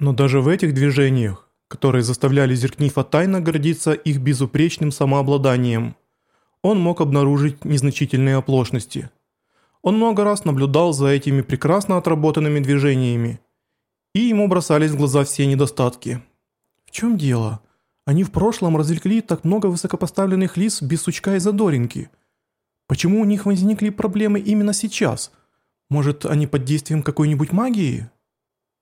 Но даже в этих движениях, которые заставляли Зеркнифа тайно гордиться их безупречным самообладанием, он мог обнаружить незначительные оплошности. Он много раз наблюдал за этими прекрасно отработанными движениями, и ему бросались в глаза все недостатки. В чем дело? Они в прошлом развлекли так много высокопоставленных лиц без сучка и задоринки. Почему у них возникли проблемы именно сейчас? Может, они под действием какой-нибудь магии?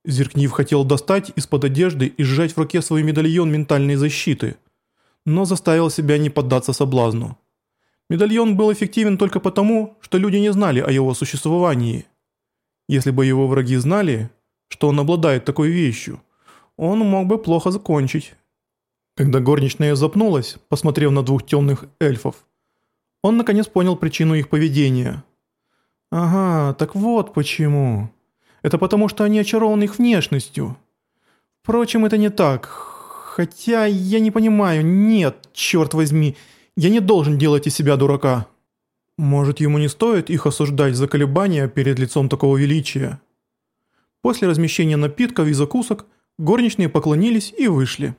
Зеркнив хотел достать из-под одежды и сжать в руке свой медальон ментальной защиты, но заставил себя не поддаться соблазну. Медальон был эффективен только потому, что люди не знали о его существовании. Если бы его враги знали, что он обладает такой вещью, он мог бы плохо закончить. Когда горничная запнулась, посмотрев на двух темных эльфов, он наконец понял причину их поведения. «Ага, так вот почему. Это потому, что они очарованы их внешностью. Впрочем, это не так. Хотя я не понимаю, нет, черт возьми, я не должен делать из себя дурака». Может, ему не стоит их осуждать за колебания перед лицом такого величия? После размещения напитков и закусок горничные поклонились и вышли.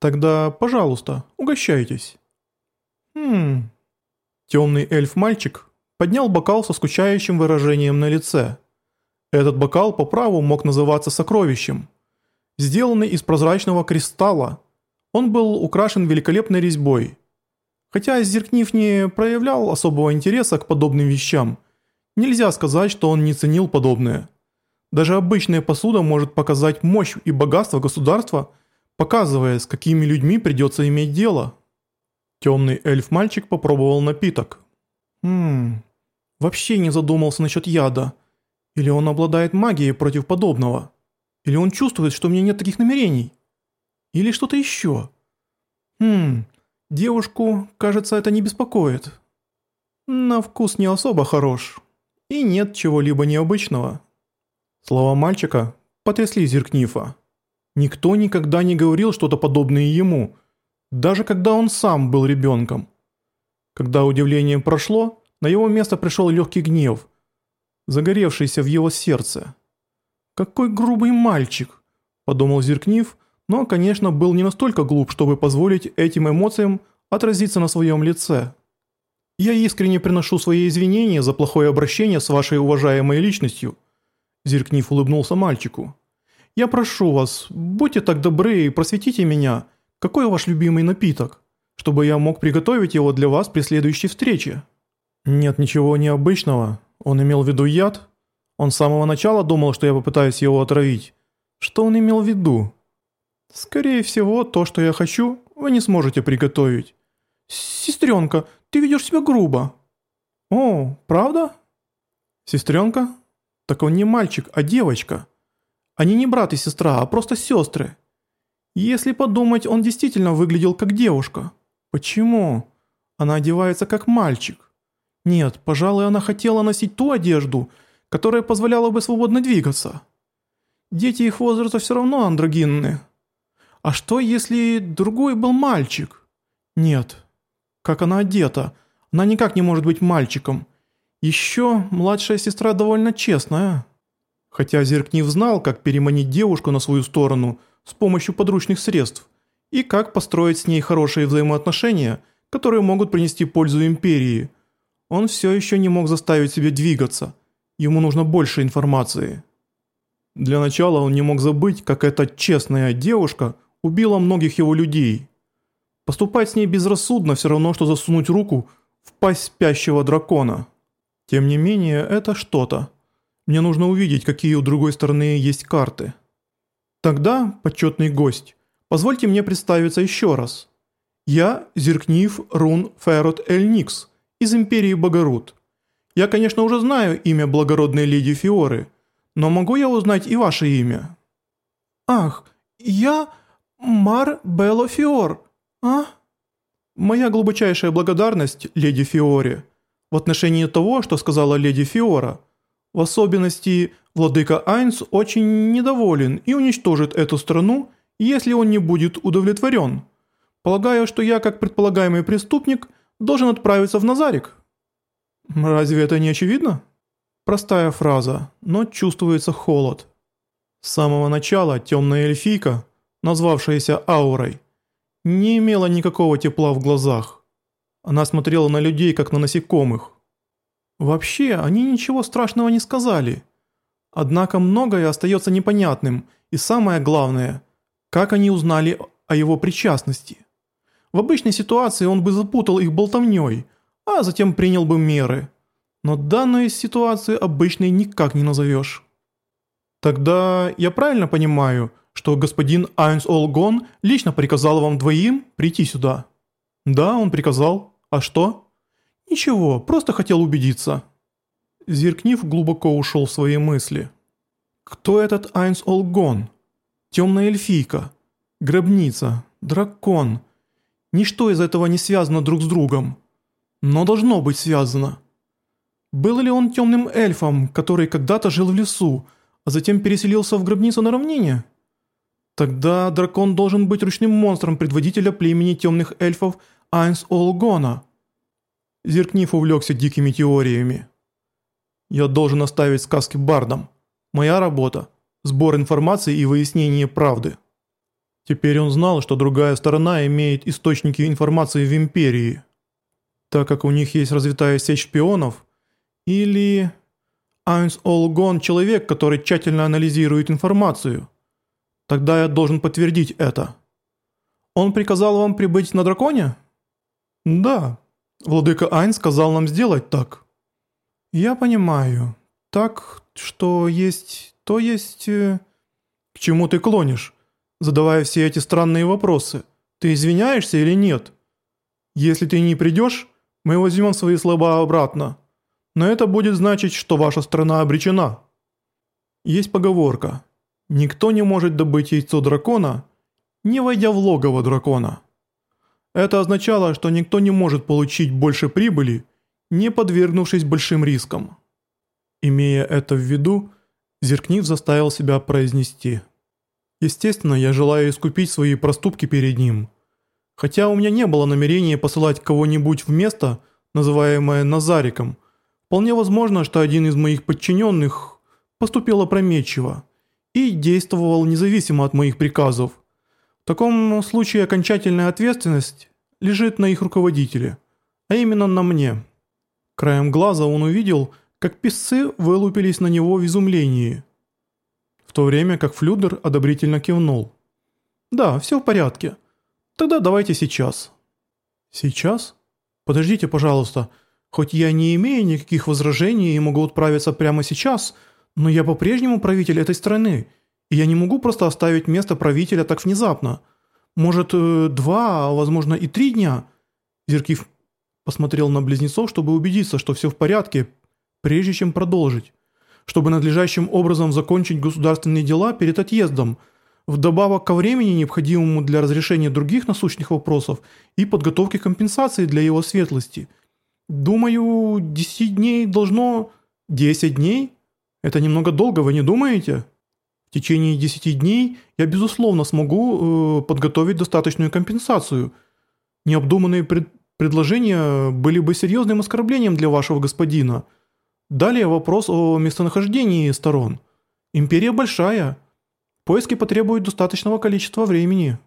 «Тогда, пожалуйста, угощайтесь». «Хм...» Темный эльф-мальчик поднял бокал со скучающим выражением на лице. Этот бокал по праву мог называться сокровищем. Сделанный из прозрачного кристалла, он был украшен великолепной резьбой. Хотя Зеркнив не проявлял особого интереса к подобным вещам, нельзя сказать, что он не ценил подобное. Даже обычная посуда может показать мощь и богатство государства – показывая, с какими людьми придется иметь дело. Темный эльф-мальчик попробовал напиток. Хм, вообще не задумался насчет яда. Или он обладает магией против подобного. Или он чувствует, что у меня нет таких намерений. Или что-то еще. Хм, девушку, кажется, это не беспокоит. На вкус не особо хорош. И нет чего-либо необычного. Слова мальчика потрясли Зеркнифа. Никто никогда не говорил что-то подобное ему, даже когда он сам был ребенком. Когда удивление прошло, на его место пришел легкий гнев, загоревшийся в его сердце. «Какой грубый мальчик!» – подумал Зеркнив, но, конечно, был не настолько глуп, чтобы позволить этим эмоциям отразиться на своем лице. «Я искренне приношу свои извинения за плохое обращение с вашей уважаемой личностью», – Зеркнив улыбнулся мальчику. Я прошу вас, будьте так добры и просветите меня, какой ваш любимый напиток, чтобы я мог приготовить его для вас при следующей встрече». «Нет ничего необычного. Он имел в виду яд? Он с самого начала думал, что я попытаюсь его отравить. Что он имел в виду?» «Скорее всего, то, что я хочу, вы не сможете приготовить». «Сестренка, ты ведешь себя грубо». «О, правда?» «Сестренка? Так он не мальчик, а девочка». Они не брат и сестра, а просто сестры. Если подумать, он действительно выглядел как девушка. Почему? Она одевается как мальчик. Нет, пожалуй, она хотела носить ту одежду, которая позволяла бы свободно двигаться. Дети их возраста все равно андрогинны. А что, если другой был мальчик? Нет. Как она одета? Она никак не может быть мальчиком. Еще младшая сестра довольно честная. Хотя Зеркнив знал, как переманить девушку на свою сторону с помощью подручных средств и как построить с ней хорошие взаимоотношения, которые могут принести пользу Империи, он все еще не мог заставить себя двигаться, ему нужно больше информации. Для начала он не мог забыть, как эта честная девушка убила многих его людей. Поступать с ней безрассудно все равно, что засунуть руку в пасть спящего дракона. Тем не менее, это что-то. Мне нужно увидеть, какие у другой стороны есть карты. Тогда, почетный гость, позвольте мне представиться еще раз. Я Зеркнив Рун Ферот Эль Никс из Империи Богород. Я, конечно, уже знаю имя благородной леди Фиоры, но могу я узнать и ваше имя? Ах, я Мар Белло Фиор, а? Моя глубочайшая благодарность, леди Фиоре, в отношении того, что сказала леди Фиора – в особенности, владыка Айнс очень недоволен и уничтожит эту страну, если он не будет удовлетворен. Полагаю, что я, как предполагаемый преступник, должен отправиться в Назарик. Разве это не очевидно? Простая фраза, но чувствуется холод. С самого начала темная эльфийка, назвавшаяся Аурой, не имела никакого тепла в глазах. Она смотрела на людей, как на насекомых. Вообще, они ничего страшного не сказали. Однако многое остается непонятным, и самое главное, как они узнали о его причастности. В обычной ситуации он бы запутал их болтовней, а затем принял бы меры. Но данную ситуацию обычной никак не назовешь. Тогда я правильно понимаю, что господин Айнс Олгон лично приказал вам двоим прийти сюда? Да, он приказал. А что? Ничего, просто хотел убедиться. Зеркнив глубоко ушел в свои мысли. Кто этот Айнс Олгон? Темная эльфийка, гробница, дракон. Ничто из этого не связано друг с другом. Но должно быть связано. Был ли он темным эльфом, который когда-то жил в лесу, а затем переселился в гробницу на равнине? Тогда дракон должен быть ручным монстром предводителя племени темных эльфов Айнс Олгона. Зеркнив увлекся дикими теориями. Я должен оставить сказки бардам. Моя работа – сбор информации и выяснение правды. Теперь он знал, что другая сторона имеет источники информации в Империи. Так как у них есть развитая сеть шпионов, или... Айнс Олгон – человек, который тщательно анализирует информацию. Тогда я должен подтвердить это. Он приказал вам прибыть на драконе? Да. Владыка Айн сказал нам сделать так. Я понимаю. Так, что есть... То есть... Э, к чему ты клонишь, задавая все эти странные вопросы? Ты извиняешься или нет? Если ты не придешь, мы возьмем свои слова обратно но это будет значить, что ваша страна обречена. Есть поговорка «Никто не может добыть яйцо дракона, не войдя в логово дракона». Это означало, что никто не может получить больше прибыли, не подвергнувшись большим рискам. Имея это в виду, Зеркнив заставил себя произнести. Естественно, я желаю искупить свои проступки перед ним. Хотя у меня не было намерения посылать кого-нибудь в место, называемое Назариком, Вполне возможно, что один из моих подчиненных поступил опрометчиво и действовал независимо от моих приказов. В таком случае окончательная ответственность лежит на их руководителе, а именно на мне. Краем глаза он увидел, как песцы вылупились на него в изумлении, в то время как Флюдер одобрительно кивнул. «Да, все в порядке. Тогда давайте сейчас». «Сейчас? Подождите, пожалуйста». Хоть я не имею никаких возражений и могу отправиться прямо сейчас, но я по-прежнему правитель этой страны, и я не могу просто оставить место правителя так внезапно. Может, э, два, а возможно и три дня?» Зеркив посмотрел на близнецов, чтобы убедиться, что все в порядке, прежде чем продолжить. Чтобы надлежащим образом закончить государственные дела перед отъездом, вдобавок ко времени, необходимому для разрешения других насущных вопросов и подготовки компенсации для его светлости – «Думаю, 10 дней должно...» «10 дней? Это немного долго, вы не думаете?» «В течение 10 дней я, безусловно, смогу э, подготовить достаточную компенсацию. Необдуманные пред предложения были бы серьезным оскорблением для вашего господина. Далее вопрос о местонахождении сторон. Империя большая. Поиски потребуют достаточного количества времени».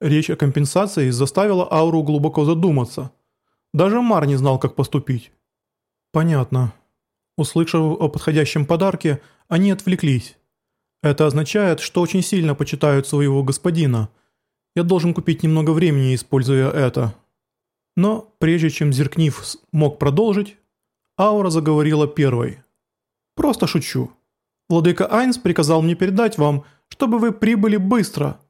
Речь о компенсации заставила Ауру глубоко задуматься – даже Мар не знал, как поступить. Понятно. Услышав о подходящем подарке, они отвлеклись. Это означает, что очень сильно почитают своего господина. Я должен купить немного времени, используя это. Но прежде чем Зеркнив мог продолжить, Аура заговорила первой. «Просто шучу. Владыка Айнс приказал мне передать вам, чтобы вы прибыли быстро».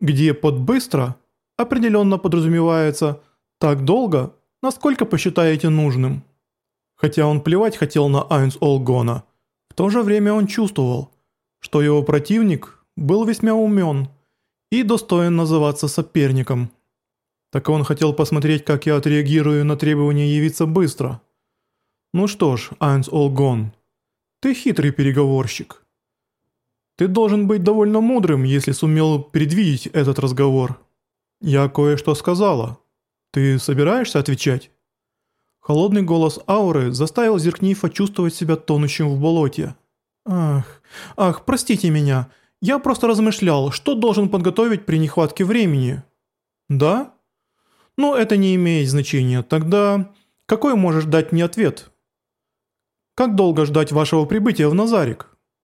Где под «быстро» определенно подразумевается – так долго, насколько посчитаете нужным. Хотя он плевать хотел на Айнс Олгона, в то же время он чувствовал, что его противник был весьма умен и достоин называться соперником. Так он хотел посмотреть, как я отреагирую на требование явиться быстро. Ну что ж, Айнс Олгон, ты хитрый переговорщик. Ты должен быть довольно мудрым, если сумел предвидеть этот разговор. Я кое-что сказала. «Ты собираешься отвечать?» Холодный голос ауры заставил Зеркнифа чувствовать себя тонущим в болоте. Ах, ах, простите меня. Я просто размышлял, что должен подготовить при нехватке времени. Да? Ну, это не имеет значения. Тогда какой можешь дать мне ответ? Как долго ждать вашего прибытия в Назарик?